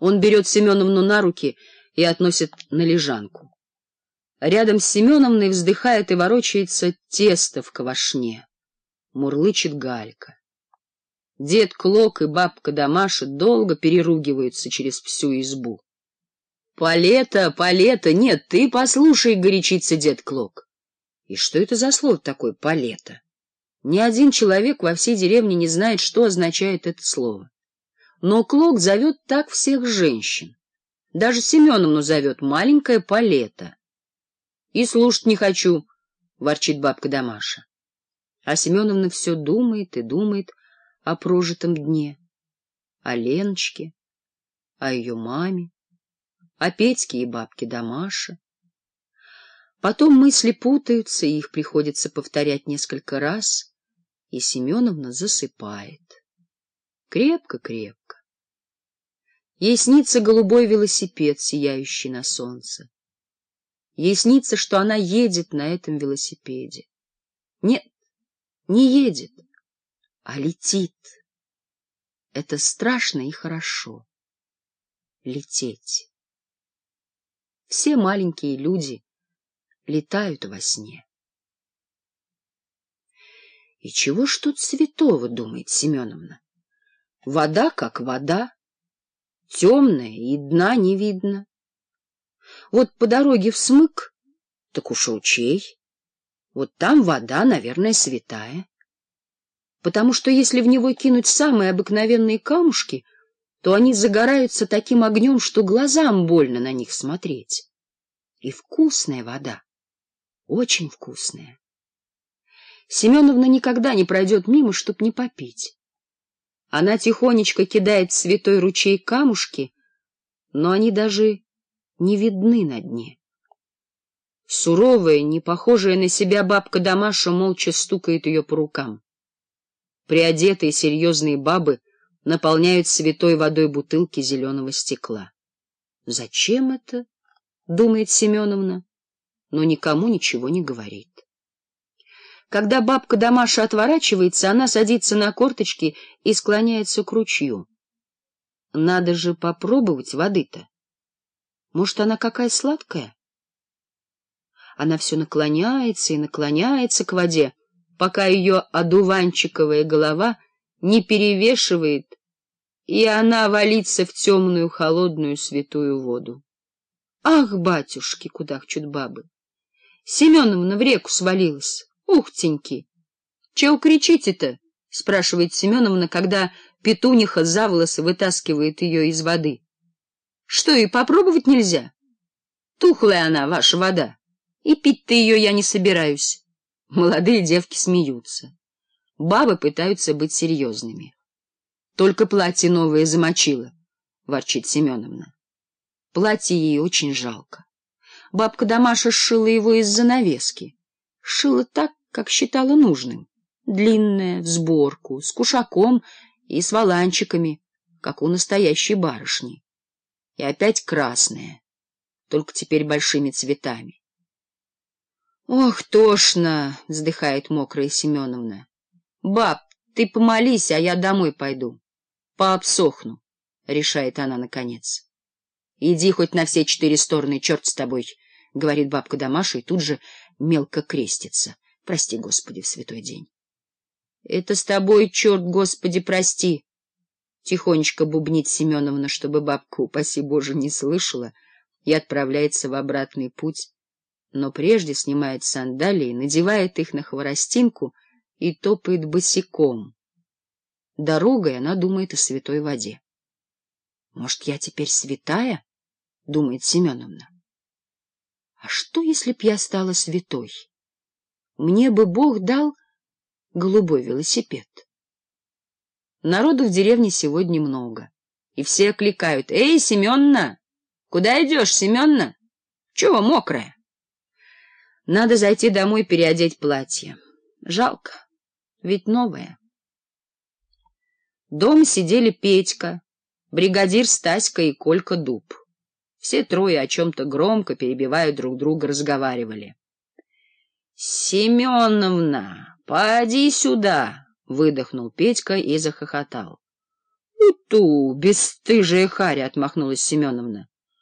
Он берет Семеновну на руки и относит на лежанку. Рядом с Семеновной вздыхает и ворочается тесто в ковашне. Мурлычет Галька. Дед Клок и бабка Дамаша долго переругиваются через всю избу. — Палета, палета, нет, ты послушай, — горячится дед Клок. И что это за слово такое «палета»? Ни один человек во всей деревне не знает, что означает это слово но Клок зовет так всех женщин. Даже Семеновну зовет маленькая Палета. — И слушать не хочу, — ворчит бабка Дамаша. А Семеновна все думает и думает о прожитом дне, о Леночке, о ее маме, о Петьке и бабке Дамаше. Потом мысли путаются, и их приходится повторять несколько раз, и Семеновна засыпает крепко, крепко. Ей снится голубой велосипед, сияющий на солнце. Ей снится, что она едет на этом велосипеде. Нет, не едет, а летит. Это страшно и хорошо — лететь. Все маленькие люди летают во сне. И чего ж тут святого, думает Семеновна? вода как вода, темная и дна не видно. Вот по дороге в смык, так уж ручей, вот там вода, наверное, святая. Потому что если в него кинуть самые обыкновенные камушки, то они загораются таким огнем, что глазам больно на них смотреть. И вкусная вода, очень вкусная. Семеновна никогда не пройдет мимо, чтоб не попить. Она тихонечко кидает в святой ручей камушки, но они даже не видны на дне. Суровая, не похожая на себя бабка Дамаша молча стукает ее по рукам. Приодетые серьезные бабы наполняют святой водой бутылки зеленого стекла. «Зачем это?» — думает Семеновна, но никому ничего не говорит. Когда бабка Дамаша отворачивается, она садится на корточки и склоняется к ручью. Надо же попробовать воды-то. Может, она какая сладкая? Она все наклоняется и наклоняется к воде, пока ее одуванчиковая голова не перевешивает, и она валится в темную холодную святую воду. Ах, батюшки, куда кудахчут бабы! Семеновна в реку свалилась. Ухтенький. Чего кричите-то? спрашивает Семеновна, когда петуниха за волосы вытаскивает ее из воды. Что, и попробовать нельзя? Тухлая она, ваша вода. И пить-то ее я не собираюсь. Молодые девки смеются. Бабы пытаются быть серьезными. Только платье новое замочила, ворчит Семеновна. Платье ей очень жалко. Бабка Дамаша сшила его из занавески. Сшила так, как считала нужным. Длинная, в сборку, с кушаком и с валанчиками, как у настоящей барышни. И опять красная, только теперь большими цветами. — Ох, тошно! — вздыхает мокрая Семеновна. — Баб, ты помолись, а я домой пойду. Пообсохну, — решает она наконец. — Иди хоть на все четыре стороны, черт с тобой! —— говорит бабка Дамаша и тут же мелко крестится. Прости, Господи, в святой день. — Это с тобой, черт, Господи, прости! — тихонечко бубнит Семеновна, чтобы бабку, упаси Боже, не слышала, и отправляется в обратный путь, но прежде снимает сандалии, надевает их на хворостинку и топает босиком. Дорогой она думает о святой воде. — Может, я теперь святая? — думает Семеновна. — А что, если б я стала святой? — мне бы Бог дал голубой велосипед. Народу в деревне сегодня много, и все окликают. «Эй, Семенна! Куда идешь, Семенна? Чего мокрая?» Надо зайти домой переодеть платье. Жалко, ведь новое. Дом сидели Петька, бригадир Стаська и Колька Дуб. Все трое о чем-то громко, перебивая друг друга, разговаривали. «Семеновна, поди сюда!» — выдохнул Петька и захохотал. «Уту, бесстыжая харя!» — отмахнулась Семеновна.